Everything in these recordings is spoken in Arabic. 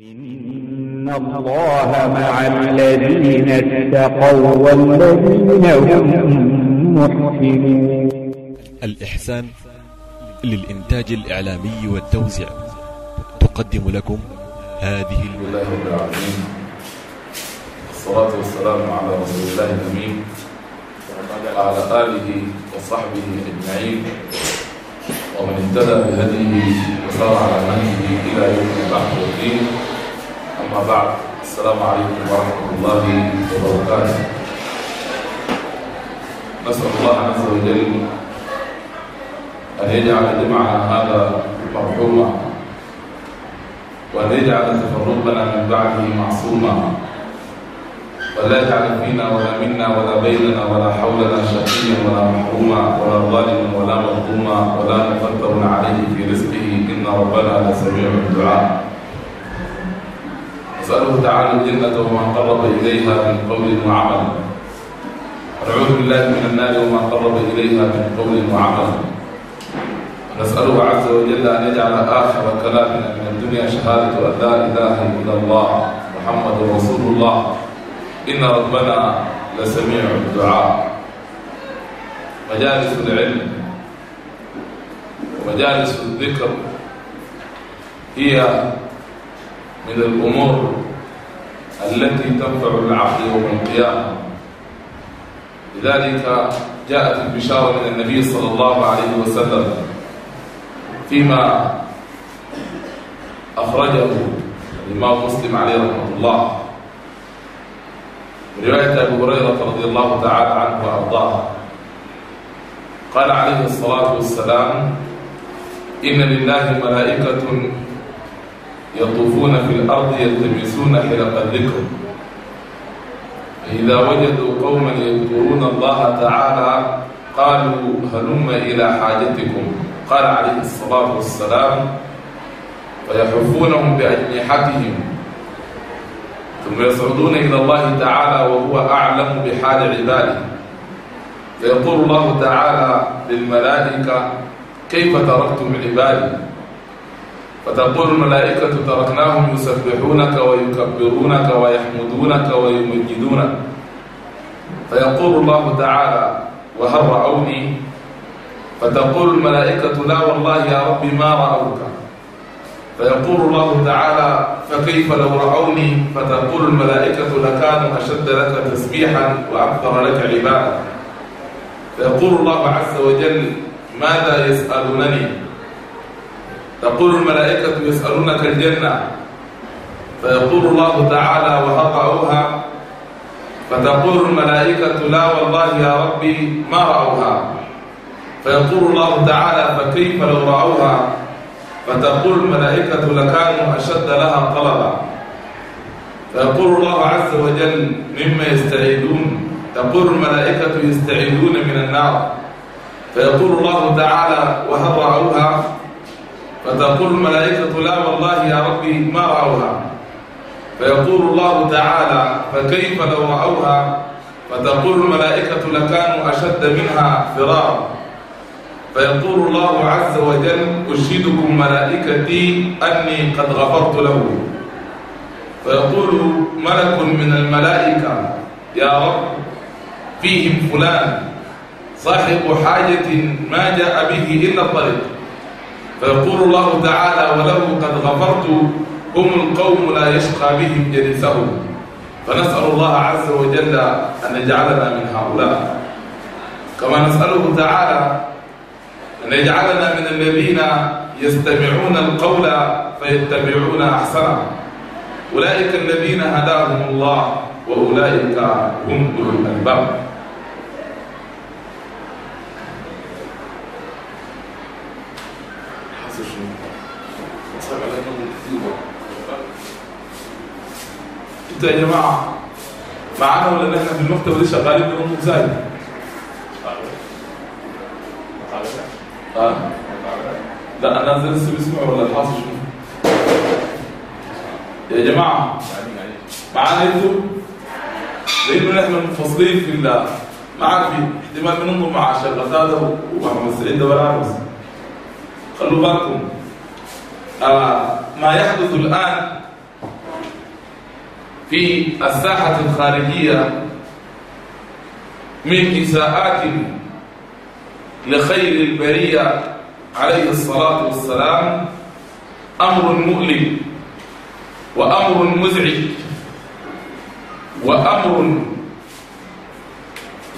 إن الله مع الذين اتقوا والذين هم محسنون الإحسان للإنتاج الإعلامي والتوزيع تقدم لكم هذه الحمد لله رب العالمين والصلاة والسلام على رسول الله الأمين. وعلى آله وصحبه أجمعين. ومن اهتدى بهديه وسار على منهجه إلى يوم البعث والدين. أما بعد السلام عليكم ورحمة الله وبركاته. نسأل الله عز وجل أن يجعل جمعنا هذا مرحوما وأن يجعل تفرقنا من بعده معصوما ولا يجعل فينا ولا منا ولا بيننا ولا حولنا شقيا ولا محروما ولا ظالما ولا مظلوما ولا مفتر عليه في رزقه. إن ربنا لسميع الدعاء. نسأله تعالى الجنة وما قرب إليها من قول وعمل. ونعوذ بالله من النار وما قرب إليها من قول وعمل. نسأله عز وجل أن يجعل آخر كلامنا من الدنيا شهادة أن لا إله إلا الله محمد رسول الله. إن ربنا لسميع الدعاء. مجالس العلم ومجالس الذكر هي من الأمور التي تنفع العبد يوم القيامة. لذلك جاءت البشارة من النبي صلى الله عليه وسلم فيما أخرجه الإمام مسلم عليه رحمة الله. رواية أبو هريرة رضي الله تعالى عنه وأرضاه. قال عليه الصلاة والسلام إن لله ملائكة يطوفون في الأرض يلتمسون حلق الذكر فإذا وجدوا قوما يذكرون الله تعالى قالوا هلم إلى حاجتكم. قال عليه الصلاة والسلام فيحفونهم بأجنحتهم. ثم يصعدون إلى الله تعالى وهو أعلم بحال عباده. فيقول الله تعالى للملائكة كيف تركتم عبادي؟ فتقول الملائكة تركناهم يسبحونك ويكبرونك ويحمدونك ويمجدونك. فيقول الله تعالى وهل رأوني؟ فتقول الملائكة لا والله يا رب ما رأوك. فيقول الله تعالى فكيف لو رأوني؟ فتقول الملائكة لكانوا أشد لك تسبيحا وأكثر لك عبادة. فيقول الله عز وجل ماذا يسألونني؟ تقول الملائكة يسألونك الجنة فيقول الله تعالى وهل رأوها فتقول الملائكة لا والله يا ربي ما رأوها. فيقول الله تعالى فكيف لو رأوها؟ فتقول الملائكة لكانوا أشد لها طلبا. فيقول الله عز وجل مما يستعيدون تقول الملائكة يستعيدون من النار. فيقول الله تعالى وهل رأوها فتقول الملائكة لا والله يا ربي ما رأوها. فيقول الله تعالى فكيف لو رأوها؟ فتقول الملائكة لكانوا أشد منها فرارا. فيقول الله عز وجل أشهدكم ملائكتي أني قد غفرت له. فيقول ملك من الملائكة يا رب فيهم فلان صاحب حاجة ما جاء به إلا الطريق. فيقول الله تعالى وله قد غفرت هم القوم لا يشقى بهم جلسهم فنسأل الله عز وجل أن يجعلنا من هؤلاء. كما نسأله تعالى أن يجعلنا من الذين يستمعون القول فيتبعون أحسنه. أولئك الذين هداهم الله وأولئك هم أولو الألباب. أنتوا يا جماعة معانا ولا إحنا في المكتب دي شغالين بنقوم زي آه. لا أنا نازل لسه بيسمع ولا الحاصل شنو؟ يا جماعة معانا أنتوا لأنه نحن منفصلين في الله ما عارف احتمال بننظر مع شغلات ومحمد سعيد ولا خلوا بالكم. آه ما يحدث الآن في الساحة الخارجية من إساءات لخير البرية عليه الصلاة والسلام أمر مؤلم وأمر مزعج وأمر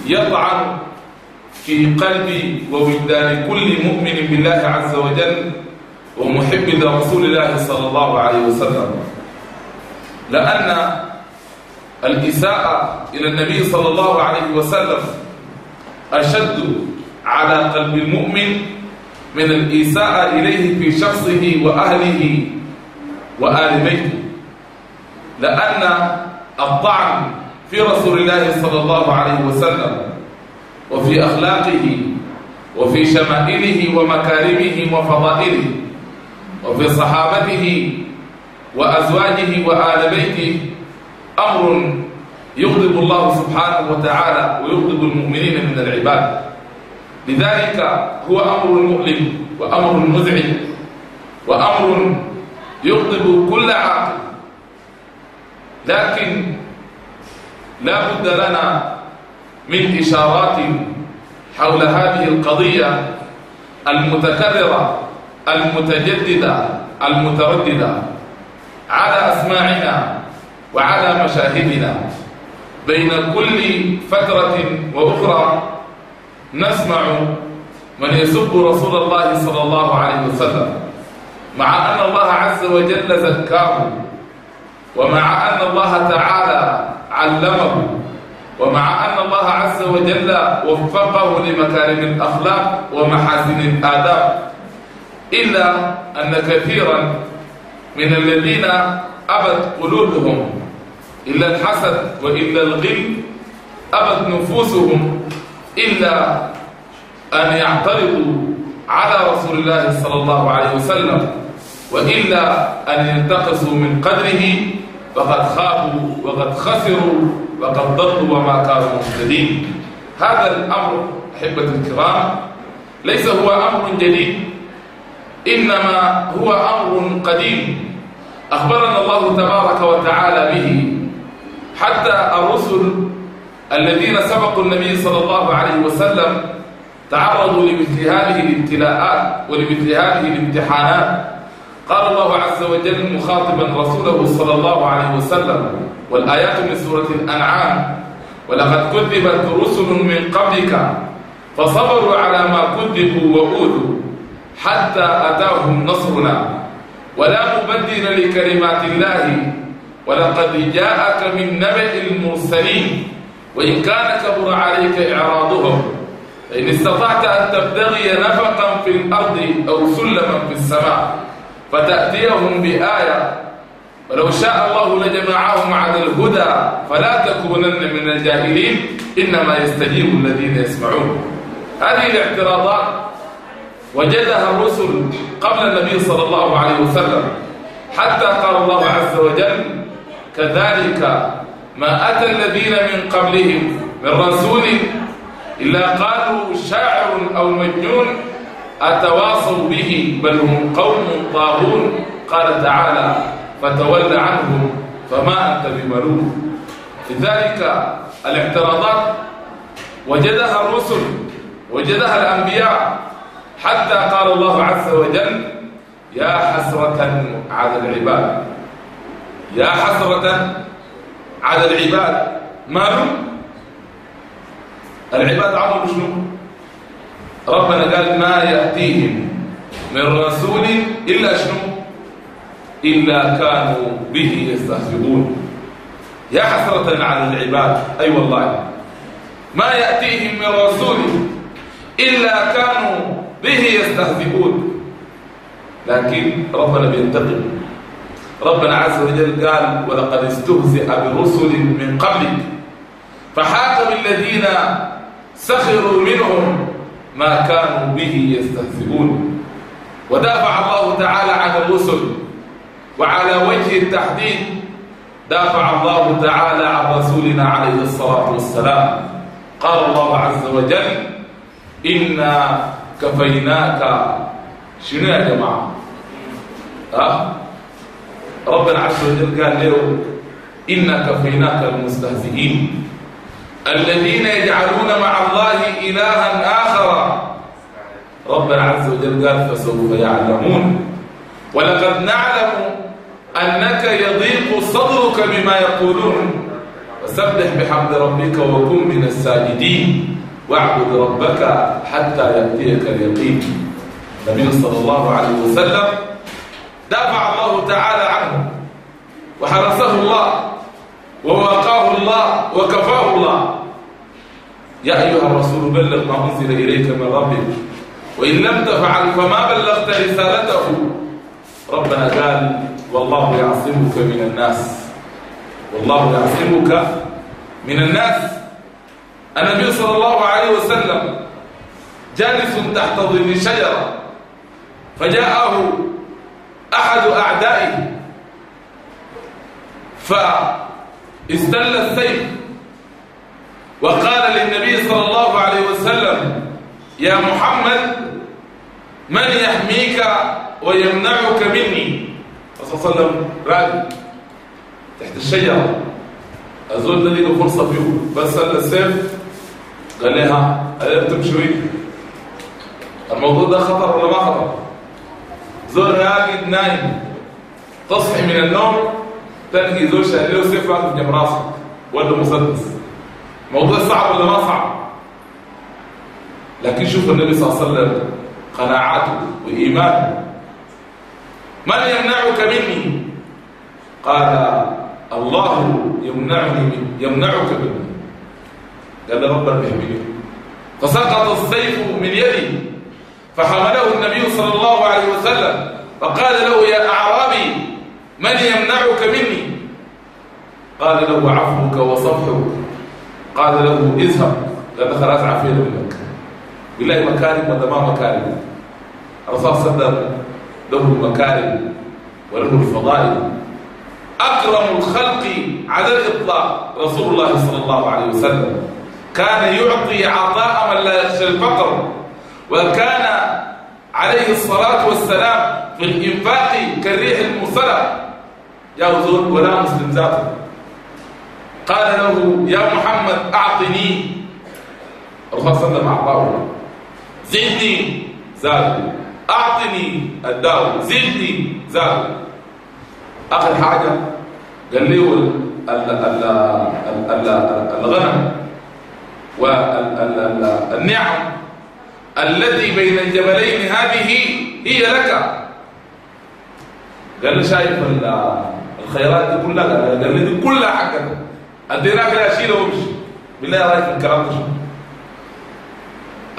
يطعن في قلب ووجدان كل مؤمن بالله عز وجل ومحب لرسول الله صلى الله عليه وسلم. لأن الإساءة إلى النبي صلى الله عليه وسلم أشد على قلب المؤمن من الإساءة إليه في شخصه وأهله وآل بيته. لأن الطعن في رسول الله صلى الله عليه وسلم وفي أخلاقه وفي شمائله ومكارمه وفضائله وفي صحابته وأزواجه وآل بيته أمر يغضب الله سبحانه وتعالى ويغضب المؤمنين من العباد. لذلك هو أمر مؤلم وأمر مزعج وأمر يغضب كل عاقل. لكن لا بد لنا من إشارات حول هذه القضية المتكررة المتجددة المترددة. على أسماعنا وعلى مشاهدنا. بين كل فترة وأخرى نسمع من يسب رسول الله صلى الله عليه وسلم. مع أن الله عز وجل زكاه ومع أن الله تعالى علمه ومع أن الله عز وجل وفقه لمكارم الأخلاق ومحاسن الآداب. إلا أن كثيرا من الذين أبت قلوبهم إلا الحسد وإلا الغل أبت نفوسهم إلا أن يعترضوا على رسول الله صلى الله عليه وسلم وإلا أن ينتقصوا من قدره فقد خابوا وقد خسروا وقد ضلوا وما كانوا مهتدين. هذا الأمر أحبة الكرام ليس هو أمر جديد إنما هو أمر قديم. أخبرنا الله تبارك وتعالى به حتى الرسل الذين سبقوا النبي صلى الله عليه وسلم تعرضوا لمثل هذه الابتلاءات ولمثل هذه الامتحانات. قال الله عز وجل مخاطبا رسوله صلى الله عليه وسلم والآيات من سورة الأنعام ولقد كذبت رسل من قبلك فصبروا على ما كذبوا وأوذوا حتى أتاهم نصرنا ولا مبدل لكلمات الله. ولقد جاءك من نبأ المرسلين وإن كان كبر عليك إعراضهم. فإن استطعت أن تبتغي نفقا في الأرض أو سلما في السماء فتأتيهم بآية. ولو شاء الله لجمعهم على الهدى فلا تكونن من الجاهلين. إنما يستجيب الذين يسمعون. هذه الاعتراضات وجدها الرسل قبل النبي صلى الله عليه وسلم حتى قال الله عز وجل كذلك ما أتى الذين من قبلهم من رسول إلا قالوا شاعر أو مجنون أتواصوا به بل هم قوم طاغون. قال تعالى فتول عنهم فما أنت بملوم. لذلك الاعتراضات وجدها الرسل وجدها الأنبياء حتى قال الله عز وجل يا حسرة على العباد. يا حسرة على العباد. ما هم؟ العباد عمروا شنو؟ ربنا قال ما يأتيهم من رسول إلا شنو؟ إلا كانوا به يستهزئون. يا حسرة على العباد. أي أيوة والله. ما يأتيهم من رسول إلا كانوا به يستهزئون. لكن ربنا بينتقم. ربنا عز وجل قال ولقد استهزئ برسل من قبلك. فحاك بالذين سخروا منهم ما كانوا به يستهزئون. ودافع الله تعالى عن الرسل وعلى وجه التحديد دافع الله تعالى عن رسولنا عليه الصلاة والسلام. قال الله عز وجل إنا كفيناك. شنو يا جماعة؟ أه؟ ربنا عز وجل قال له إنا كفيناك المستهزئين الذين يجعلون مع الله إلها آخر. ربنا عز وجل قال فسوف يعلمون. ولقد نعلم أنك يضيق صدرك بما يقولون. فسبح بحمد ربك وكن من الساجدين. واعبد ربك حتى يأتيك اليقين. النبي صلى الله عليه وسلم دافع الله تعالى عنه وحرسه الله ووقاه الله وكفاه الله. يا أيها الرسول بلغ ما أنزل إليك من ربك وإن لم تفعل فما بلغت رسالته. ربنا قال والله يعصمك من الناس. والله يعصمك من الناس. النبي صلى الله عليه وسلم جالس تحت ظل شجرة فجاءه أحد أعدائه فاستل السيف وقال للنبي صلى الله عليه وسلم يا محمد من يحميك ويمنعك مني؟ صلى الله عليه وسلم تحت الشجرة الزول ده فرصة فيه بس السيف قال لها قدرتم شوي. الموضوع ده خطر ولا ما خطر؟ زول راقد نايم تصحي من النوم تلقي زول شايل له سيف واقف جنب راسك ولا مسدس. موضوع صعب ولا ما صعب؟ لكن شوف النبي صلى الله عليه وسلم قناعته وإيمانه. من يمنعك مني؟ قال الله يمنعني من يمنعك مني. قال ربنا بيحميك فسقط السيف من يدي فحمله النبي صلى الله عليه وسلم فقال له يا أعرابي من يمنعك مني؟ قال له عفوك وصفحك. قال له اذهب لأن خلاص عافية منك. بالله مكارم ولا ما مكارم الرسول صلى الله عليه وسلم له المكارم وله الفضائل. أكرم الخلق على الإطلاق رسول الله صلى الله عليه وسلم. كان يعطي عطاء من لا يخشى الفقر. وكان عليه الصلاة والسلام في الإنفاق كالريح المرسلة يا زول ولا مسلم ذاته. قال له يا محمد أعطني. الرسول صلى الله عليه وسلم زدني. زاد. أعطني. الداو زدني. زاد. آخر حاجة قال لي الغنم. والنعم التي بين الجبلين هذه هي لك. قال لي شايف الخيرات دي كلها؟ قال لي دي كلها حقك اديناك يا شيله وامشي. بالله رأيك في الكلام ده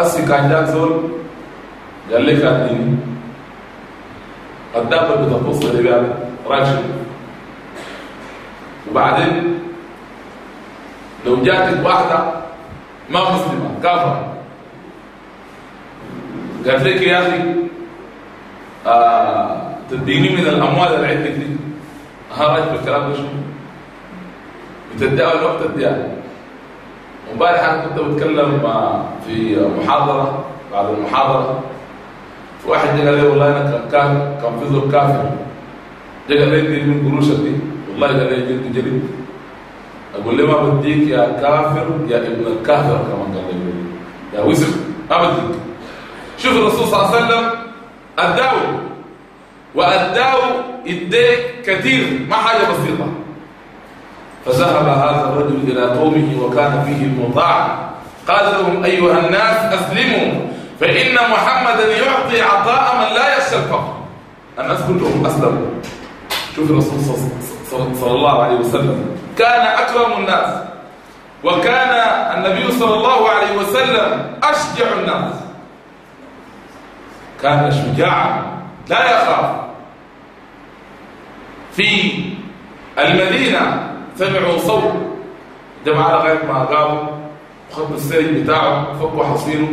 أسي كان جاك زول قال لك اديني الدابه بتبص اللي رايك شو وبعدين لو جاتك واحدة ما مسلمة. كافره قالت لك يا أخي آه تديني من الأموال اللي عندك دي. ها رأيك بالكلام ده شو بتديها ولا ما بتديها؟ امبارح أنا كنت بتكلم في محاضرة بعد المحاضرة. واحد جه قال لي والله أنا كان كان في زول كافر. قال لي اديني من قروشك دي. والله قال لي جلد جلد أقول له ما بديك يا كافر يا ابن الكافر كمان قال لي. يا وسخ ما بديك شوف الرسول صلى الله عليه وسلم اداه واداه اديك كثير ما حاجة بسيطة. فذهب هذا الرجل إلى قومه وكان فيه مطاع قال لهم أيها الناس أسلموا فإن محمدا يعطي عطاء من لا يخشى الفقر. الناس كلهم أسلموا. شوف الرسول صلى الله عليه وسلم. كان أكرم الناس. وكان النبي صلى الله عليه وسلم أشجع الناس. كان شجاعا لا يخاف. في المدينة سمعوا صوت. جماعة لغاية ما قاموا. وخطوا السرج بتاعه. فكوا حصينه.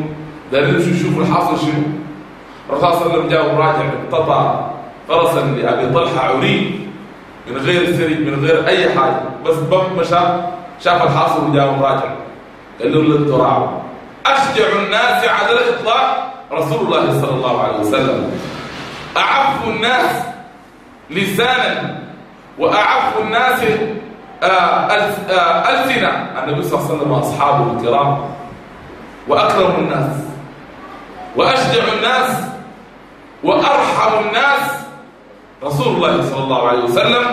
دارين يمشوا يشوفوا الحاصل شنو. الرسول صلى الله عليه وسلم جاء راجع اقتطع فرسا لأبي طلحة عري. من غير السرج من غير أي حاجة. بس بم مشى شاف الحاصل وجاء راجع قال له للتراب أشجع الناس على الإطلاق. رسول الله صلى الله عليه وسلم. أعف الناس لسانا وأعف الناس آه، آه، ألسنة. النبي صلى الله عليه وسلم وأصحابه الكرام. وأكرم الناس. وأشجع الناس. وأرحم الناس. رسول الله صلى الله عليه وسلم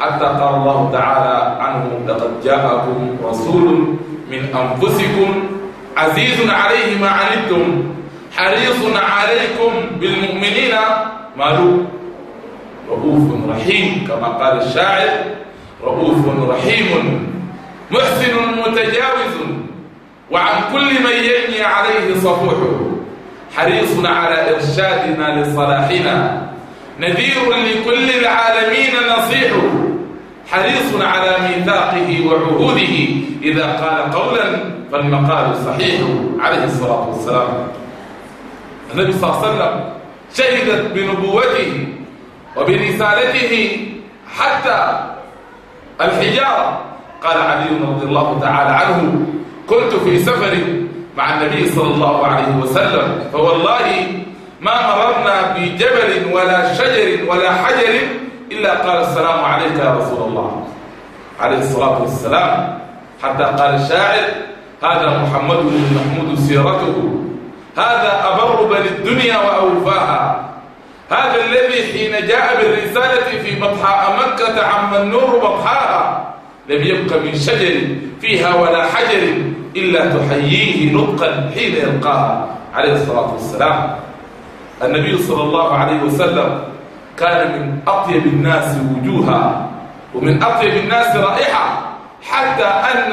حتى قال الله تعالى عنه لقد جاءكم رسول من أنفسكم عزيز عليه ما عنتم حريص عليكم بالمؤمنين مالو؟ رؤوف رحيم كما قال الشاعر رؤوف رحيم محسن متجاوز وعن كل من يجني عليه صفوحه حريص على إرشادنا لصلاحنا. نذير لكل العالمين نصيح حريص على ميثاقه وعهوده إذا قال قولا فالمقال صحيح عليه الصلاة والسلام. النبي صلى الله عليه وسلم شهدت بنبوته وبرسالته حتى الحجارة. قال علي رضي الله تعالى عنه كنت في سفر مع النبي صلى الله عليه وسلم فوالله ما مررنا بجبل ولا شجر ولا حجر إلا قال السلام عليك يا رسول الله. عليه الصلاة والسلام. حتى قال الشاعر هذا محمد محمود سيرته. هذا أبر بل الدنيا وأوفاها. هذا الذي حين جاء بالرسالة في بطحاء مكة عم النور بطحاها لم يبق من شجر فيها ولا حجر إلا تحييه نطقا حين يلقاها. عليه الصلاة والسلام. النبي صلى الله عليه وسلم كان من أطيب الناس وجوها ومن أطيب الناس رائحة حتى أن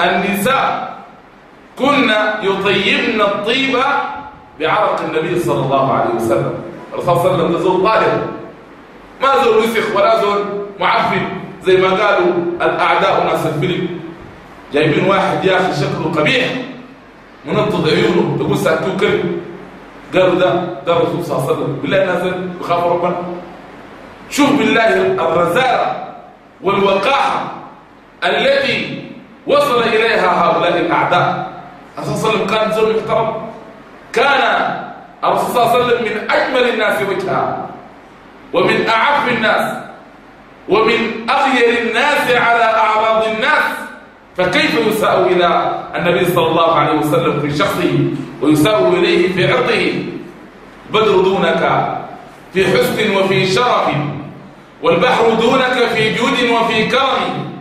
النساء كنا يطيبن الطيب بعرق النبي صلى الله عليه وسلم. الرسول صلى الله عليه وسلم طالب ما زول وسخ ولا زول معفن زي ما قالوا الأعداء ناس الفيلم جايبين واحد يا أخي شكله قبيح منطط عيونه تقول سأتوه كلب. قالوا ده ده الرسول صلى الله عليه وسلم بالله نازل بخاف ربنا. شوف بالله الرزالة والوقاحة التي وصل إليها هؤلاء الأعداء. الرسول صلى الله عليه وسلم كان زوج محترم. كان الرسول صلى الله عليه وسلم من أجمل الناس وجها ومن أعف الناس ومن أغير الناس على أعراض الناس. فكيف يساء إلى النبي صلى الله عليه وسلم في شخصه؟ ويساء إليه في عرضه بدر دونك في حسن وفي شرف والبحر دونك في جود وفي كرم.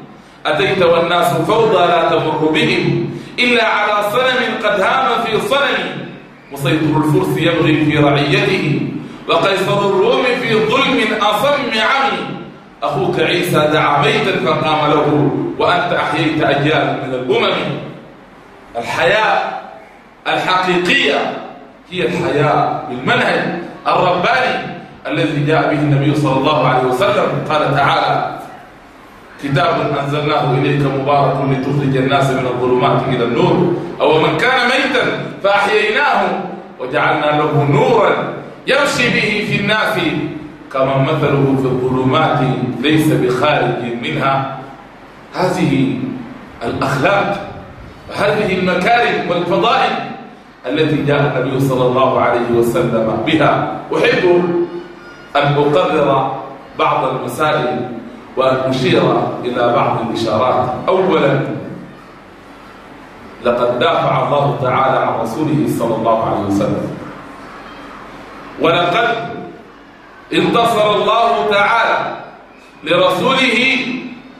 أتيت والناس فوضى لا تمر بهم إلا على صنم قد هام في صنم. مسيطر الفرس يبغي في رعيته وقيصر الروم في ظلم أصم عمي أخوك عيسى دعا ميتا فقام له وأنت أحييت أجيال من الأمم. الحياة الحقيقية هي الحياة بالمنهج الرباني الذي جاء به النبي صلى الله عليه وسلم. قال تعالى كتاب أنزلناه إليك مبارك لتخرج الناس من الظلمات إلى النور. أو من كان ميتا فأحييناه وجعلنا له نورا يمشي به في الناس كما مثله في الظلمات ليس بخارج منها. هذه الأخلاق وهذه المكارم والفضائل التي جاء النبي صلى الله عليه وسلم بها. أحب أن أقرر بعض المسائل وأن أشير إلى بعض الإشارات. أولا لقد دافع الله تعالى عن رسوله صلى الله عليه وسلم. ولقد انتصر الله تعالى لرسوله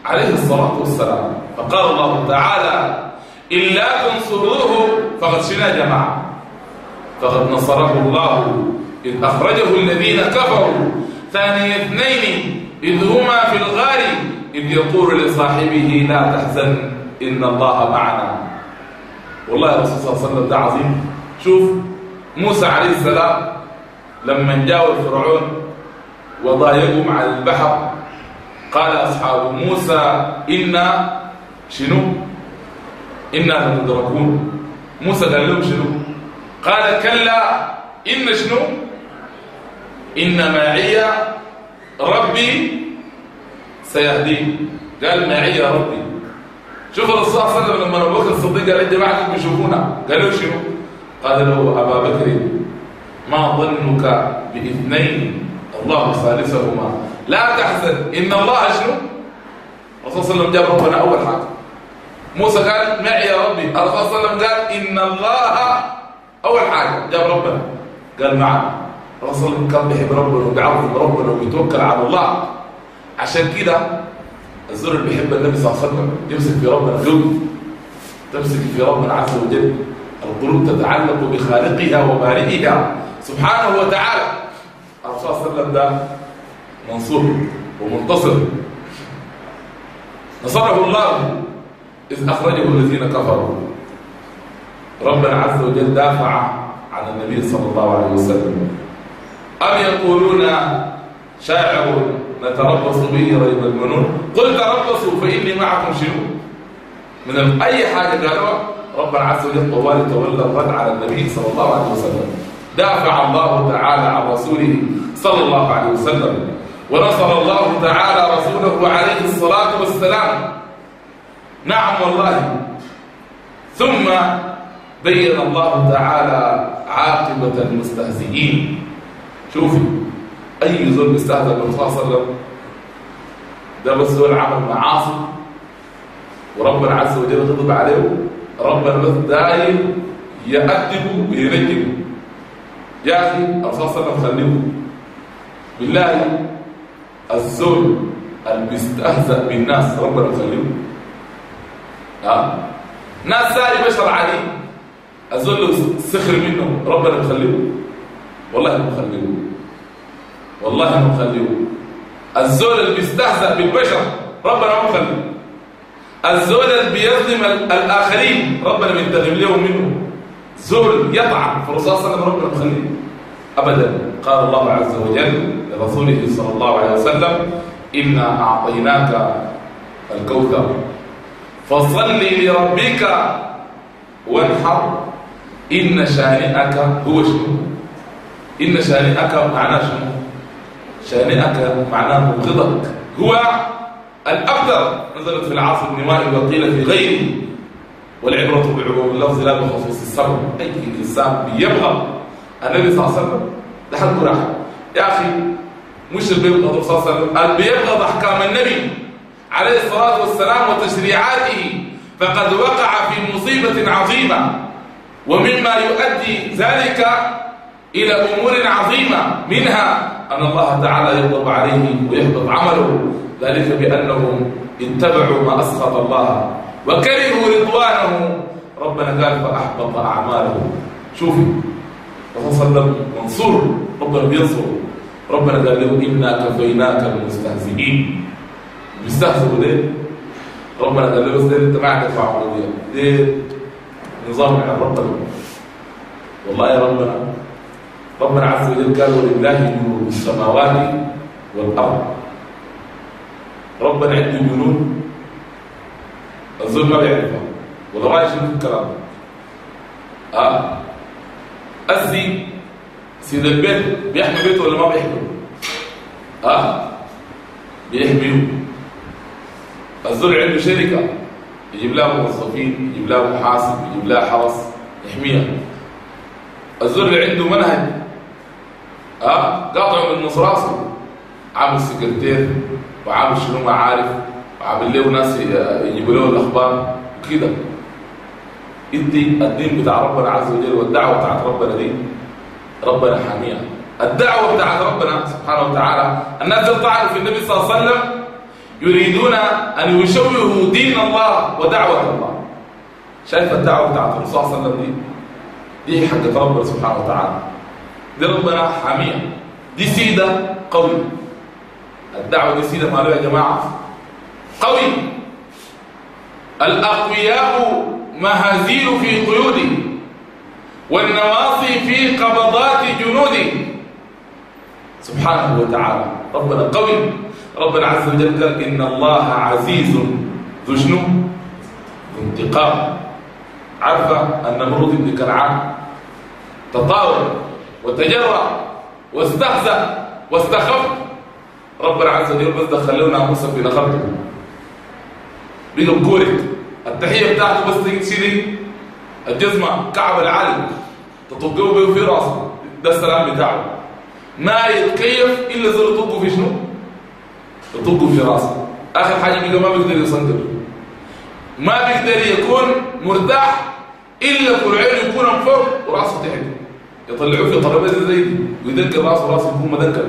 عليه الصلاة والسلام. فقال الله تعالى إلا تنصروه. فقد شنا جماعة؟ فقد نصره الله. إذ أخرجه الذين كفروا. ثاني اثنين إذ هما في الغار. إذ يقول لصاحبه لا تحزن إن الله معنا. والله الرسول صلى الله عليه وسلم ده عظيم. شوف موسى عليه السلام لما جاءوا فرعون وضايقهم على البحر قال أصحاب موسى إنا شنو؟ إنا لمدركون. موسى قال لهم شنو؟ قال كلا إن شنو؟ إن معي ربي سيهدي. قال معي ربي. شوف الرسول صلى الله عليه وسلم لما أبو بكر الصديق قال جماعتكم يشوفونا قالوا شنو؟ قال له أبا بكر ما ظنك باثنين؟ الله ثالثهما لا تحزن إن الله شنو؟ الرسول صلى الله عليه وسلم جاب ربنا أول حاجة موسى قال معي يا ربي. الرسول صلى الله عليه وسلم قال إن الله أول حاجة جاب ربنا قال الرسول الله عليه وسلم كان بيحب ربنا وبيعظم ربنا وبيتوكل على الله. عشان كده الزر اللي بيحب النبي صلى الله عليه وسلم يمسك في ربنا قوي تمسك في ربنا عز وجل. القلوب تتعلق بخالقها وبارئها. سبحانه وتعالى. الرسول صلى الله عليه وسلم ده منصور ومنتصر. نصره الله. إذ أخرجه الذين كفروا. ربنا عز وجل دافع عن النبي صلى الله عليه وسلم. أم يقولون شاعر نتربص به ريب المنون؟ قل تربصوا فإني معكم شنو من أي حاجة قالوا؟ ربنا عز وجل طوال تولى الرد على النبي صلى الله عليه وسلم. دافع الله تعالى عن رسوله صلى الله عليه وسلم. ونصر الله تعالى رسوله عليه الصلاة والسلام. نعم والله. ثم بين الله تعالى عاقبة المستهزئين. شوفي أي ظلم استهزأ بالرسول صلى الله عليه وسلم؟ ده بس هو العمل معاصي وربنا عز وجل غضب عليه. ربنا بس دايم يأدبه وينجبه يا أخي الرسول صلى الله عليه وسلم بالله الزول اللي بيستهزأ بالناس ربنا خليه. ها؟ ناس ساري بشر عادي الزول سخر منه ربنا مخليه والله مخليه والله مخليه الزول اللي بيستهزأ بالبشر ربنا مخليه. الزول اللي بيظلم الآخرين ربنا بينتقم لهم منه زول يطعن في الرسول صلى الله عليه وسلم ربنا مخليه. أبدا. قال الله عز وجل لرسوله صلى الله عليه وسلم إنا أعطيناك الكوثر. فصل لربك وانحر. إن شانئك هو شنو؟ إن شانئك معناه شنو؟ شانئك معناه مبغضك هو الأبتر نزلت في العاصر النمائي وقيل في غيره. والعبرة بعموم اللفظ لا بخصوص السبب أي إنسان بيبغض النبي صلى الله عليه وسلم ده حد يا أخي مش اللي صلى الله عليه وسلم اللي بيبغض أحكام النبي. عليه الصلاة والسلام وتشريعاته فقد وقع في مصيبة عظيمة ومما يؤدي ذلك إلى أمور عظيمة منها أن الله تعالى يغضب عليه ويحبط عمله ذلك بأنهم اتبعوا ما أسخط الله وكرهوا رضوانه. ربنا قال فأحبط أعمالهم. شوفي الرسول صلى الله عليه وسلم منصور ربنا بينصر ربنا قال له إنا كفيناك المستهزئين. بيستهزئوا ليه؟ ربنا قال له بس ليه أنت ما عندك معبودية ليه؟ نظام من ربنا. والله يا ربنا ربنا عز وجل قال ولله جنود السماوات والأرض. ربنا عنده جنود الظلم ما بيعرفها ولا ما يشوف الكلام؟ آه. أسي سيد البيت بيحمي بيته ولا ما بيحمي آه. بيحميه. الزول عنده شركة يجيب لها موظفين يجيب لها محاسب يجيب لها حرس يحميها. اللي عنده منهج. آه قاطع من نص راسه. عامل سكرتير وعامل شنو ما عارف وعامل له ناس يجيبوا له الأخبار وكده. ادي الدين بتاع ربنا عز وجل والدعوة بتاعت ربنا دي ربنا حاميها. الدعوة بتاعت ربنا سبحانه وتعالى الناس في النبي صلى الله عليه وسلم يريدون أن يشوهوا دين الله ودعوة الله. شايف الدعوة بتاعت الرسول صلى الله عليه وسلم دي؟ دي حقة ربنا سبحانه وتعالى. دي ربنا حاميها دي سيدة قوي. الدعوة دي سيدة مالها يا جماعة. قوي. الأقوياء مهازيل في قيوده. والنواصي في قبضات جنوده. سبحانه وتعالى. ربنا قوي. ربنا عز وجل قال إن الله عزيز ذو شنو؟ ذو انتقام. عارفة النمرود بن كنعان تطاول وتجرأ واستهزأ واستخف. ربنا عز وجل بس دخلونا موسى في نخرته بقى كورك التحية بتاعته بس تشيلي. الجزمة كعب العالي تطقه به في راسه. ده السلام بتاعه. ما يتكيف إلا زي تطقه في شنو؟ تطقه في راسه آخر حاجة بقى ما بيقدر يصدر ما بيقدر يكون مرتاح إلا كرعين يكون فوق وراسه تحت. يطلعوه في ترابيزه زي دي ويدق راسه راسه يكون مدكر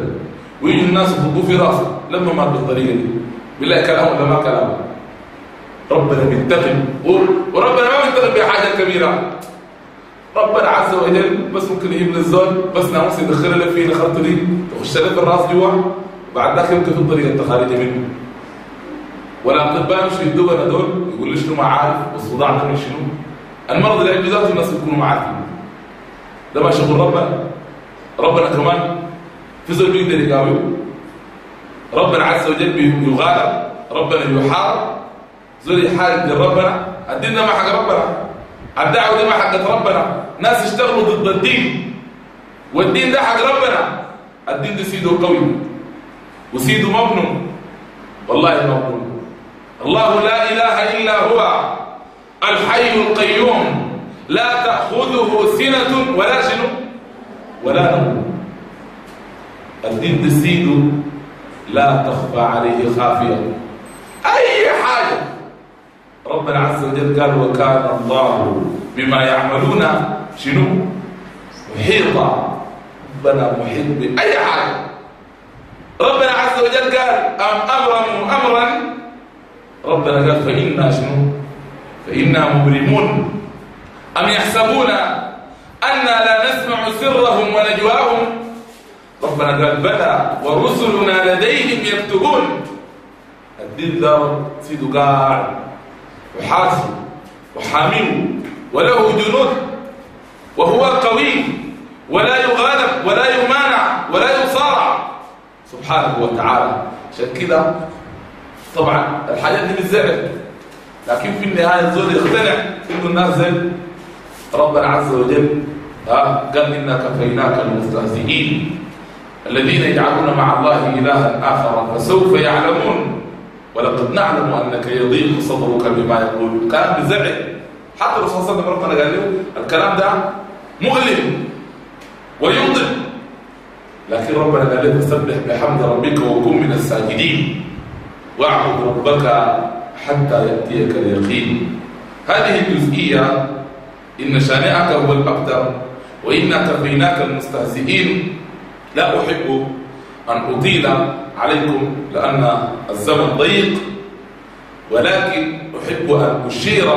ويجي الناس يضربوه في راسه لما مات بالطريقة دي. بالله كلام ولا ما كلام. ربنا بينتقم وربنا ما بينتقم بحاجة كبيرة. ربنا عز وجل بس ممكن يجيب للزول بس ناموس يدخلها لك فيه نخرته دي تخش لك الراس جوا. بعد ذاك يمكن في الطريقة التخارجي منه. والاطباء مش يدوبنا دول يقول لي شنو ما عارف والصداع ده من شنو. المرض اللي عنده ذاته الناس يكونوا ما ده ما شغل ربنا. ربنا كمان في زول بيقدر يقاوم ربنا عز وجل يغالب ربنا يحارب. زول يحارب ربنا. الدين ده ما حق ربنا. الدعوة دي ما حقت ربنا. ناس يشتغلوا ضد الدين. والدين ده حق ربنا. الدين ده سيده قوي. وسيده مبني والله مبني الله لا إله إلا هو الحي القيوم. لا تأخذه سنة ولا شنو؟ ولا نوم. الدين ده سيده لا تخفى عليه خافية. أي حاجة. ربنا عز وجل قال وكان الله بما يعملون شنو؟ محيطا. ربنا محيط بأي حاجة. ربنا عز وجل قال أم أبرموا أمرا؟ ربنا قال فإنا شنو؟ فإنا مبرمون. أم يحسبون أنا لا نسمع سرهم ونجواهم؟ ربنا قال بلى ورسلنا لديهم يكتبون. الدين ده سيده قاعد وحاسب وحاميه وله جنود. وهو قوي ولا يغالب ولا يمانع ولا يصارع. سبحانه وتعالى. عشان كده طبعا الحاجات دي بتزعل. لكن في النهاية الزول يقتنع انه الناس زي ربنا عز وجل قال إنا كفيناك المستهزئين الذين يجعلون مع الله الها آخر. فسوف يعلمون. ولقد نعلم أنك يضيق صدرك بما يقول. كلام بزعل. حتى الرسول صلى الله عليه وسلم ربنا قال له الكلام ده مؤلم ويغضب لكن ربنا قال له سبح بحمد ربك وكن من الساجدين. وأعبد ربك حتى يأتيك اليقين. هذه الجزئية إن شانئك هو الابتر وانا كفيناك المستهزئين. لا أحب أن أطيل عليكم لأن الزمن ضيق ولكن أحب أن أشير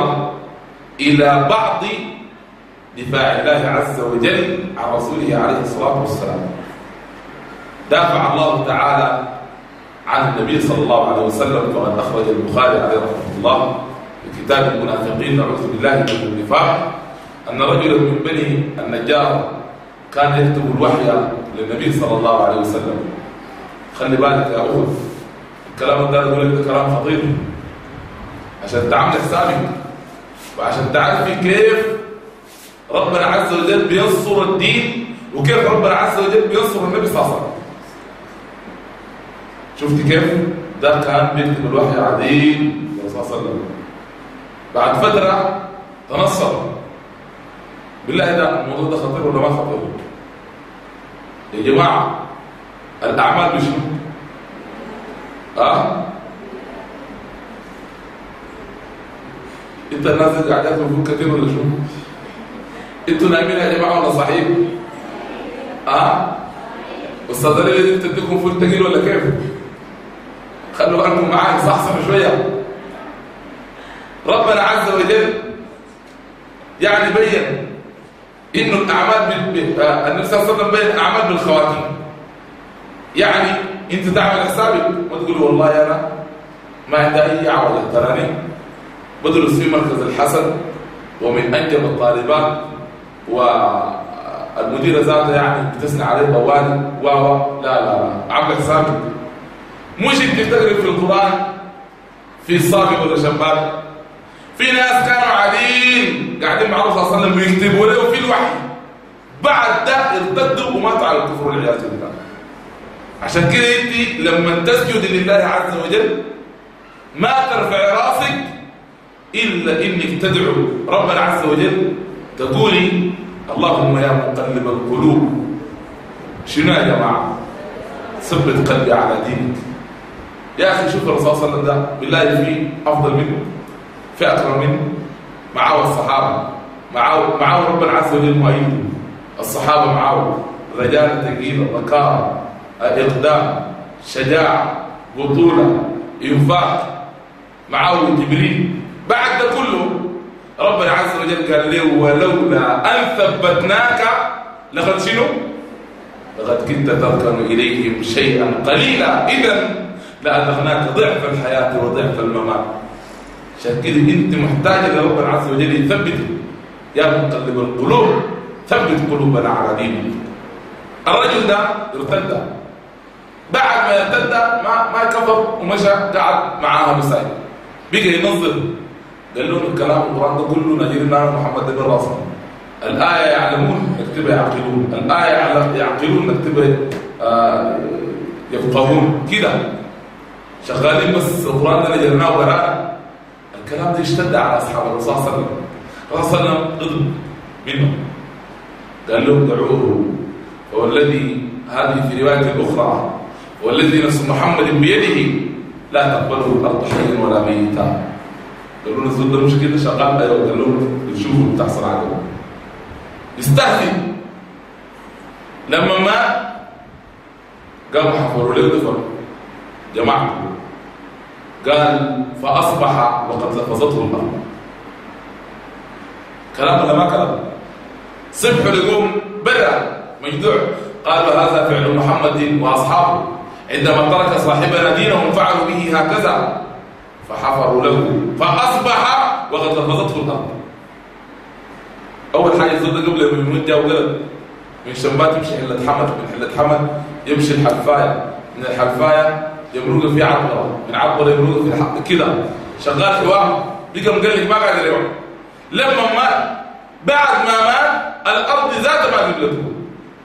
إلى بعض دفاع الله عز وجل عن رسوله عليه الصلاة والسلام. دافع الله تعالى عن النبي صلى الله عليه وسلم فقد أخرج البخاري عليه رحمة الله في كتاب المنافقين نعوذ بالله من النفاق أن رجلا من بني النجار كان يكتب الوحي للنبي صلى الله عليه وسلم. خلي بالك يا أخوة الكلام ده يقول لك كلام خطير عشان تعمل حسابك وعشان تعرفي كيف ربنا عز وجل بينصر الدين وكيف ربنا عز وجل بينصر النبي صلى الله عليه وسلم. شفتي كيف؟ ده كان بيكتب الوحي عظيم صلى الله عليه وسلم. بعد فترة تنصر بالله ده الموضوع ده خطير ولا ما خطير؟ يا جماعة الأعمال بشنو آه؟ إنت الناس اللي قاعدين في كتير ولا شو إنتوا نايمين يا جماعة ولا صحيح؟ آه؟ والصيدليه دي بتديكم فول تقيل ولا كيف؟ خلوا بالكم معايا صحصحوا شوية. ربنا عز وجل يعني بين إنه الأعمال بال... آه النبي صلى الله عليه وسلم بين الأعمال بالخواتيم. يعني أنت تعمل حسابك ما تقول والله أنا ما عندي أي عوده تراني بدرس في مركز الحسن ومن أنجب الطالبات والمديرة ذاتها يعني بتثني عليه طوال و لا لا لا. عامل حسابك. مش انت في القرآن في الصافي ولا شباب في ناس كانوا قاعدين قاعدين مع الرسول صلى الله عليه وسلم بيكتبوا له في الوحي. بعد ده ارتدوا وماتوا على الكفر والعياذ بالله. عشان كده انت لما تسجد لله عز وجل ما ترفع راسك إلا إنك تدعو ربنا عز وجل. تقولي اللهم يا مقلب القلوب. شنو يا جماعة؟ ثبت قلبي على دينك. يا أخي شوف الرسول صلى الله عليه وسلم ده بالله في أفضل منه في أكرم منه معاه الصحابة معاه معاه ربنا عز وجل مؤيده الصحابة معاه رجال ثقيل ذكاء إقدام شجاعة بطولة إنفاق معاه جبريل بعد ده كله ربنا عز وجل قال له ولولا أن ثبتناك لقد شنو؟ لقد كنت تركن إليهم شيئا قليلا إذا لأذقناك ضعف الحياة وضعف الممات. عشان كده أنت محتاج لربنا عز وجل يثبتك يا مقلب القلوب ثبت قلوبنا على دينك الرجل ده ارتد. بعد ما ارتد ما ما كفر ومشى قعد معاها مساجد بقى ينظر. قال لهم الكلام القرآن ده كله نجرنا محمد بن راسه الآية يعلمون نكتبها يعقلون. الآية يعقلون نكتبها آه يفقهون. كده. شغالين بس القرآن ده نجرناه وراء. الكلام ده اشتد على أصحاب الرسول صلى الله عليه وسلم. الرسول صلى الله عليه وسلم غضب منهم. قال لهم دعوه. هو الذي هذه في رواية أخرى. والذي نفس محمد بيده لا تقبله الأرض حيا ولا ميتا قالوا له ده مش كده شغال؟ أيوه. قالوا له شوفوا بتحصل عليه يستهزئ. لما مات قاموا حفروا له دفن جماعته. قال فأصبح وقد لفظته الأرض كلام ولا ما كلام؟ صبح لقوم بدأ مجدوع قالوا هذا فعل محمد وأصحابه. عندما ترك صاحبنا دينهم فعلوا به هكذا فحفروا له. فأصبح وقد لفظته الأرض أول حاجة الزود قبل يموت جاء وقال من شمبات يمشي حلة حمد من حلة حمد يمشي الحلفاية. من الحلفاية يمرق في عبرة من عبرة يمرق في الحق. كده. شغال حوار بقى مقلق ما قاعد يروح لما مات بعد ما مات الأرض ذات ما قبلته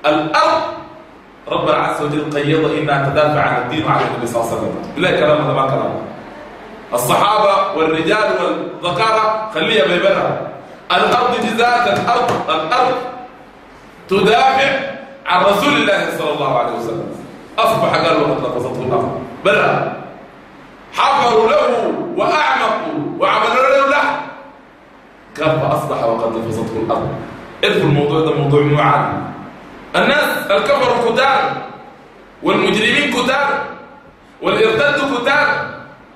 الأرض ربنا عز وجل قيض إنها تدافع عن الدين وعن النبي صلى الله عليه وسلم. بالله كلام هذا؟ ما كلام. الصحابة والرجال والذكارة خليها بيبنها الأرض ذات الأرض. الأرض تدافع عن رسول الله صلى الله عليه وسلم. أصبح قال وقد لفظته الأرض. بلى. حفروا له وأعمقوا وعملوا له لحم قال فأصبح وقد لفظته الأرض؟ ادخل الموضوع ده موضوع مو عادي الناس الكفر كتار والمجرمين كتار والإرتد كتار.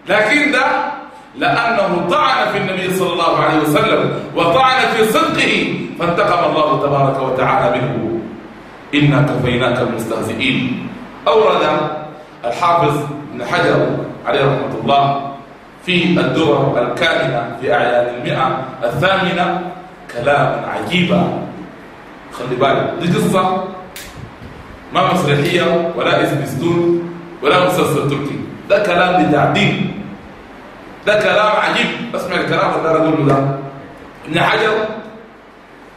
لكن ده لأنه طعن في النبي صلى الله عليه وسلم وطعن في صدقه. فانتقم الله تبارك وتعالى منه. إنا كفيناك المستهزئين. أورد الحافظ ابن حجر عليه رحمة الله في الدرر الكائنة في أعيان المئة الثامنة كلاما عجيبا خلي بالك دي قصة ما مسرحية ولا اسبستون ولا مسلسل تركي. ده كلام بتاع دين ده كلام عجيب. اسمع الكلام اللي أنا أقوله ده. ابن حجر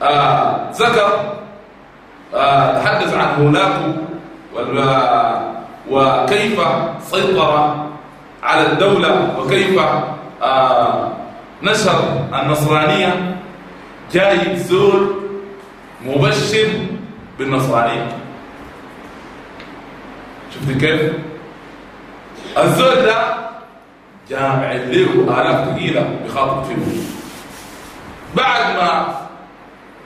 آه ذكر آه تحدث عن هولاكو وكيف سيطر على الدولة وكيف آه نشر النصرانية. جايب زول مبشر بالنصرانية. شفت كيف؟ الزول ده جامع له آلاف ثقيلة بخاطب فيه بعد ما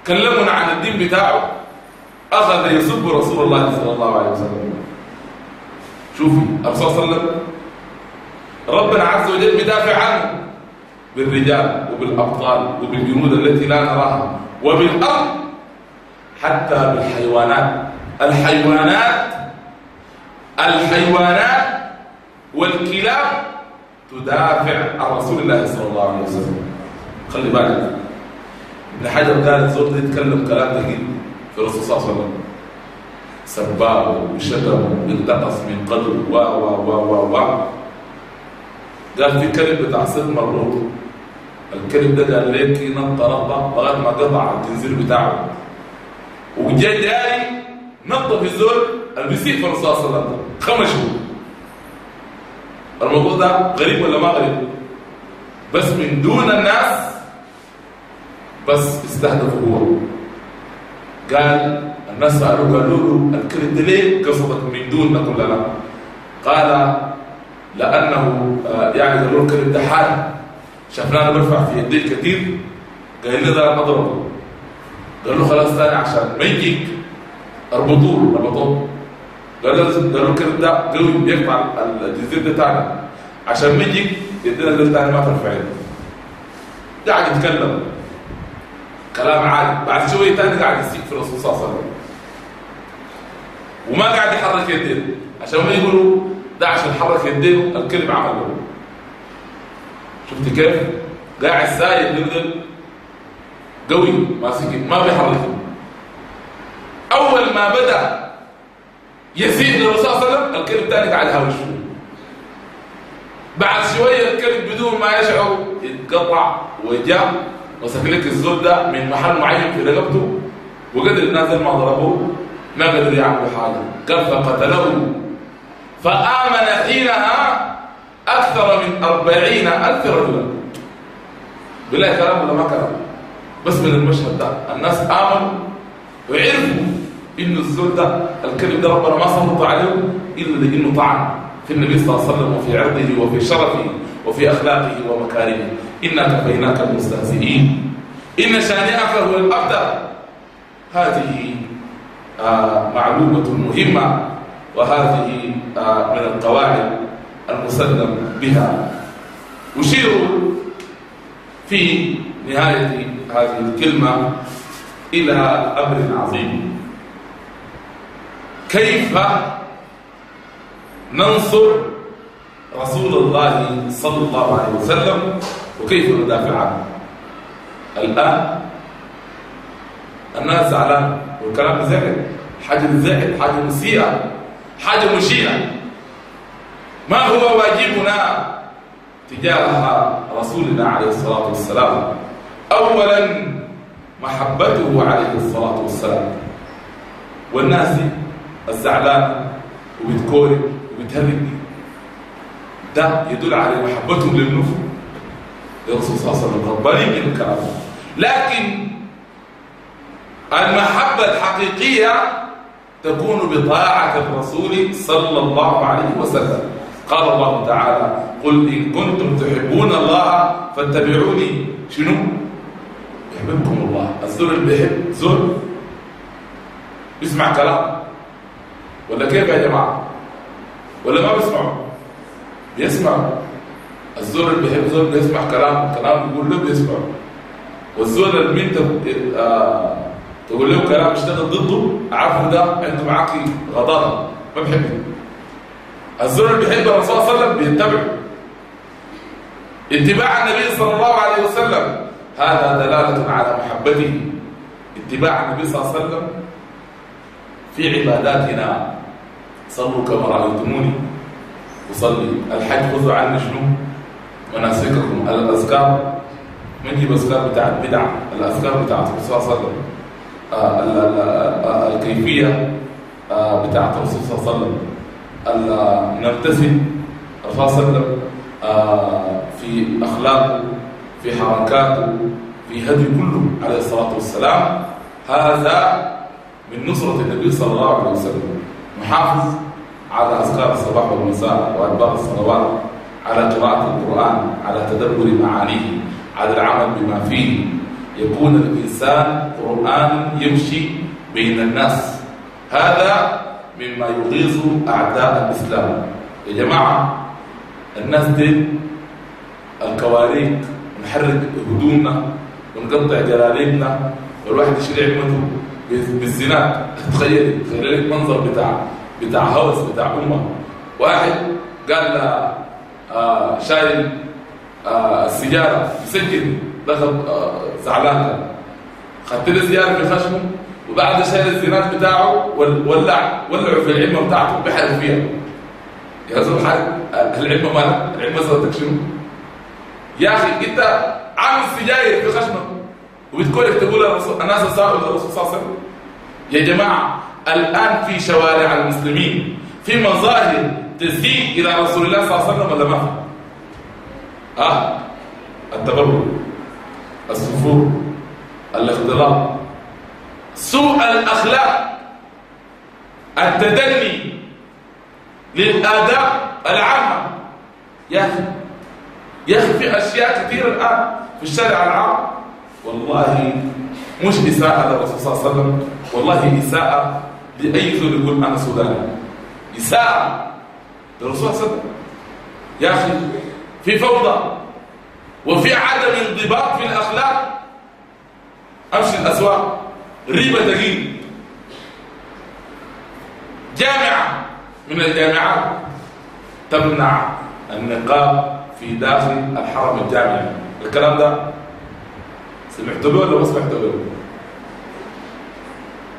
كلمنا عن الدين بتاعه أخذ يسب رسول الله صلى الله عليه وسلم. شوفي الرسول صلى الله عليه وسلم ربنا عز وجل بدافع عنه بالرجال وبالأبطال وبالجنود التي لا نراها وبالأرض حتى بالحيوانات. الحيوانات الحيوانات والكلاب تدافع عن رسول الله صلى الله عليه وسلم. خلي بالك ابن حجر قال الزول يتكلم كلام دقيق في الرسول صلى الله عليه وسلم. سبابه وشتمه انتقص من قدره و و و و و. قال في كلب بتاع ست مرات الكلب ده قال ليك نط نطه لغايه ما قطع الجنزير بتاعه. وجاي جاي نط في الزول اللي في الرسول صلى الله عليه وسلم. خمشه الموضوع ده غريب ولا ما غريب؟ بس من دون الناس بس استهدفه هو قال الناس سألوه قالوا له الكلب ده ليه قصدك من دوننا كلنا قال لأنه آه، يعني قالوا الكلب ده حال شفناه برفع في يديه كثير قال لي ده أضربه قال له خلاص ثاني عشان ما يجيك. اربطوه ربطوه قال له. قال له الكلب ده قوي بيقطع الجزير ده تاني عشان ما يجيك يدينا قال تاني ما ترفع يده. قاعد يتكلم. كلام عادي. بعد شوية ثاني قاعد يسيك في الرسول صلى الله عليه وسلم. وما قاعد يحرك يديه. عشان ما يقولوا ده عشان حرك يديه الكلب عمل له شفت كيف؟ قاعد سايد ينزل قوي. ماسك ما بيحرك. أول ما بدأ يزيد للرسول صلى الله عليه وسلم الكلب الثاني قاعد يهاوش. بعد شوية الكلب بدون ما يشعر يتقطع وجاء مسك لك الزول ده من محل معين في رقبته. وقدر نازل ما ضربوه ما قدر يعمل حاجة. قال فقتله فآمن حينها أكثر من أربعين ألف رجلا. بالله كلام ولا ما كلام؟ بس من المشهد ده. الناس آمنوا وعرفوا إن الزول ده الكلب ده ربنا ما سلط عليه إلا لأنه طعن في النبي صلى الله عليه وسلم وفي عرضه وفي شرفه وفي أخلاقه ومكارمه. إنا كفيناك المستهزئين. إن شانئك هو الأبتر. هذه معلومة مهمة وهذه آه من القواعد المسلم بها. أشير في نهاية هذه الكلمة إلى أمر عظيم. كيف ننصر رسول الله صلى الله عليه وسلم وكيف ندافع عنه؟ الآن الناس زعلان. والكلام زعل. حاجة زعل حاجة مسيئة حاجة مشيئة. ما هو واجبنا تجاه رسولنا عليه الصلاة والسلام؟ أولا محبته عليه الصلاة والسلام. والناس الزعلان وبتكوري وبتهرج ده يدل على محبتهم للنفس للرسول صلى الله عليه وسلم. غضبانين من الكلام. لكن المحبة الحقيقية تكون بطاعة الرسول صلى الله عليه وسلم. قال الله تعالى قل إن كنتم تحبون الله فاتبعوني. شنو؟ يحببكم الله. الزور اللي بيحب. زور بيسمع كلام. ولا كيف يا جماعة؟ ولا ما بيسمعوا؟ بيسمع الزور اللي بيحب زور بيسمع كلام. كلام بيقول له بيسمع والزور اللي تقول له كلام اشتغل ضده عارفه ده عنده معاك غضاضه ما بيحبه الزور اللي بيحب الرسول صلى الله عليه وسلم بيتبعه. اتباع النبي صلى الله عليه وسلم. هذا دلالة على محبته. اتباع النبي صلى الله عليه وسلم في عباداتنا. صلوا كما رأيتموني. وصلي الحج خذوا عني شنو؟ مناسككم. الأذكار. من جيب أذكار بتاع البدع؟ الأذكار بتاعت الرسول صلى الله عليه وسلم. الكيفية بتاعت الرسول صلى الله عليه وسلم. نمتثل الرسول صلى الله عليه وسلم في أخلاقه في حركاته في هدي كله عليه الصلاة والسلام. هذا من نصرة النبي صلى الله عليه وسلم. محافظ على أذكار الصباح والمساء وأدبار الصلوات على قراءة القرآن على تدبر معانيه على العمل بما فيه. يكون الإنسان قرآن يمشي بين الناس. هذا مما يغيظ أعداء الإسلام. يا جماعة الناس دي الكواريك نحرك هدومنا ونقطع جلاليبنا والواحد يشيل عمته بالزناد تخيل تخيل لك منظر بتاع بتاع هوس بتاع أمة. واحد قال له آه شايل آه السيجاره يسجل. دخل آه زعلان خدت له سياره في خشمه وبعد شايل الزناد بتاعه ولع ولعوا في العلمه بتاعته بحرق فيها. يا زلمه حرق العلمه مالك العلمه صارت شنو يا أخي أنت عامل سجاير في خشمك وبتقولك تقول الناس الصالحه للرسول صلى الله عليه وسلم. يا جماعة الآن في شوارع المسلمين في مظاهر تسيء إلى رسول الله صلى الله عليه وسلم ولا ما في؟ آه التبرج السفور الاختلاط سوء الأخلاق التدني للآداب العامة. يا أخي يا أخي في أشياء كثيرة الآن في الشارع العام. والله مش إساءة للرسول صلى الله عليه وسلم. والله إساءة لأي زول يقول أنا سوداني. إساءة للرسول صلى الله عليه وسلم. يا أخي في فوضى وفي عدم انضباط الأخلاق أمشي الأسواق ريبة دقيق جامعة من الجامعات تمنع النقاب في داخل الحرم الجامعي الكلام ده سمعت به ولا ما سمعت به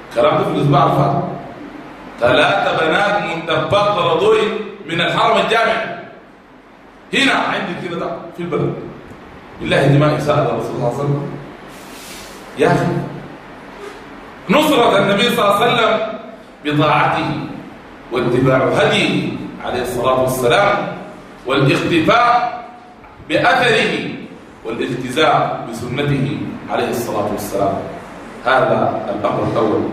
الكلام ده في الأسبوع اللي فات. ثلاثة بنات منتبات طردوي من الحرم الجامعي هنا عندي كده ده في البلد. بالله دماء إساءة الرسول صلى الله عليه وسلم. أخي نصرة النبي صلى الله عليه وسلم بطاعته واتباع هديه عليه الصلاة والسلام والاختفاء بأثره والالتزام بسنته عليه الصلاة والسلام. هذا الأمر الأول.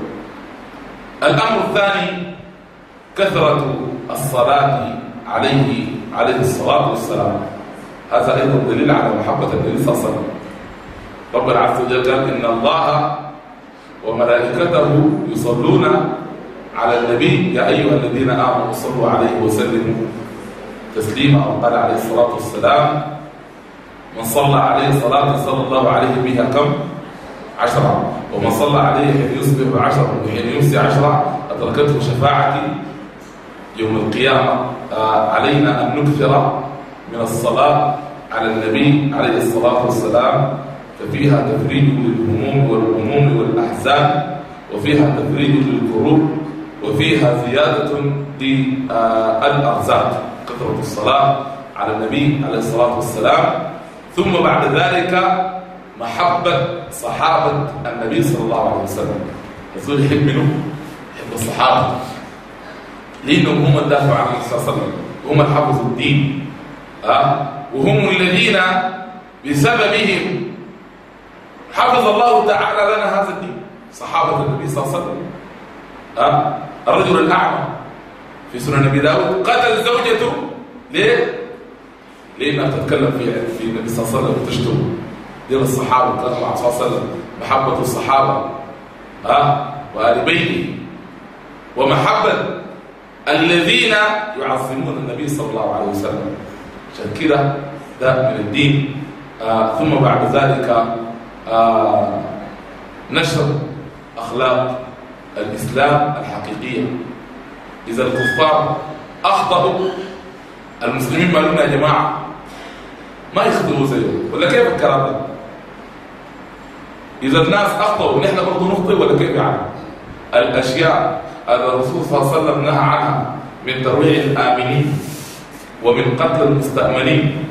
الأمر الثاني كثرة الصلاة عليه عليه الصلاة والسلام. هذا أيضا دليل على محبة النبي صلى الله عليه وسلم. ربنا عز وجل قال إن الله وملائكته يصلون على النبي. يا أيها الذين آمنوا صلوا عليه وسلموا تسليما. أو قال عليه الصلاة والسلام من صلى عليه صلاة صلى الله عليه بها كم؟ عشرة. ومن صلى عليه حين يصبح عشرة وحين يمسي عشرة. أدركته شفاعتي يوم القيامة. آه علينا أن نكثر من الصلاة على النبي عليه الصلاة والسلام. ففيها تفريج للهموم والهموم والأحزان وفيها تفريج للكروب وفيها زيادة للأرزاق. كثرة الصلاة على النبي عليه الصلاة والسلام. ثم بعد ذلك محبة صحابة النبي صلى الله عليه وسلم. الرسول يحب منه؟ يحب الصحابة. لأنهم هم الدافع عن النبي صلى الله عليه وسلم. هم اللي حفظوا الدين. أه؟ وهم الذين بسببهم حفظ الله تعالى لنا هذا الدين. صحابة النبي صلى الله عليه وسلم. أه؟ الرجل الأعمى في سنن أبي داود. قتل زوجته. ليه؟ لأنها تتكلم في في النبي صلى الله عليه وسلم وتشتم. دي الصحابة مع صلى الله عليه وسلم محبة الصحابة. أه؟ وآل بيته. ومحبة الذين يعظمون النبي صلى الله عليه وسلم. عشان كده ده من الدين. آه؟ ثم بعد ذلك آه نشر أخلاق الإسلام الحقيقية. إذا الكفار أخطأوا المسلمين مالونا يا جماعة ما يخطئوا زيهم. ولا كيف الكلام ده؟ إذا الناس أخطأوا نحن برضه نخطئ ولا كيف يعني؟ الأشياء الرسول صلى الله عليه وسلم نهى عنها من ترويع الآمنين ومن قتل المستأمنين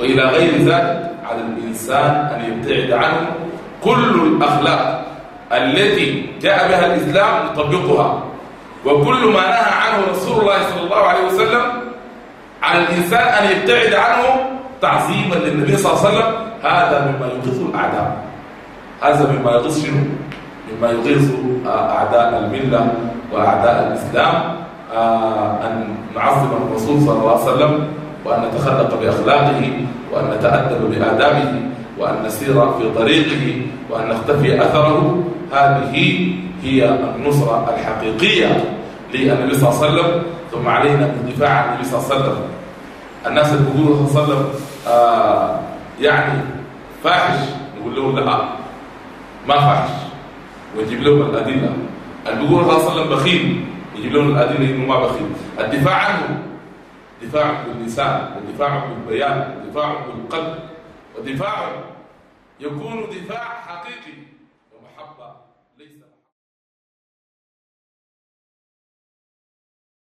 وإلى غير ذلك. على الإنسان أن يبتعد عنه كل الأخلاق التي جاء بها الإسلام يطبقها وكل ما نهى عنه رسول الله صلى الله عليه وسلم على الإنسان أن يبتعد عنه تعظيما للنبي صلى الله عليه وسلم هذا مما يغيظ الأعداء هذا مما يغيظ شنو؟ مما يغيظ أعداء الملة وأعداء الإسلام أن نعظم الرسول صلى الله عليه وسلم وأن نتخلق بأخلاقه وأن نتأدب بآدابه وأن نسير في طريقه وأن نختفي أثره. هذه هي النصرة الحقيقية للنبي صلى الله عليه وسلم ثم علينا بالدفاع عن النبي صلى الله عليه وسلم. الناس اللي بيقولوا صلى الله عليه وسلم آه يعني فاحش نقول لهم لا ما فاحش. ونجيب لهم الأدلة. اللي بيقولوا صلى الله عليه وسلم بخيل يجيب لهم الأدلة إنه ما بخيل. الدفاع عنه دفاع باللسان ودفاع بالبيان ودفاع بالقلب ودفاع يكون دفاع حقيقي.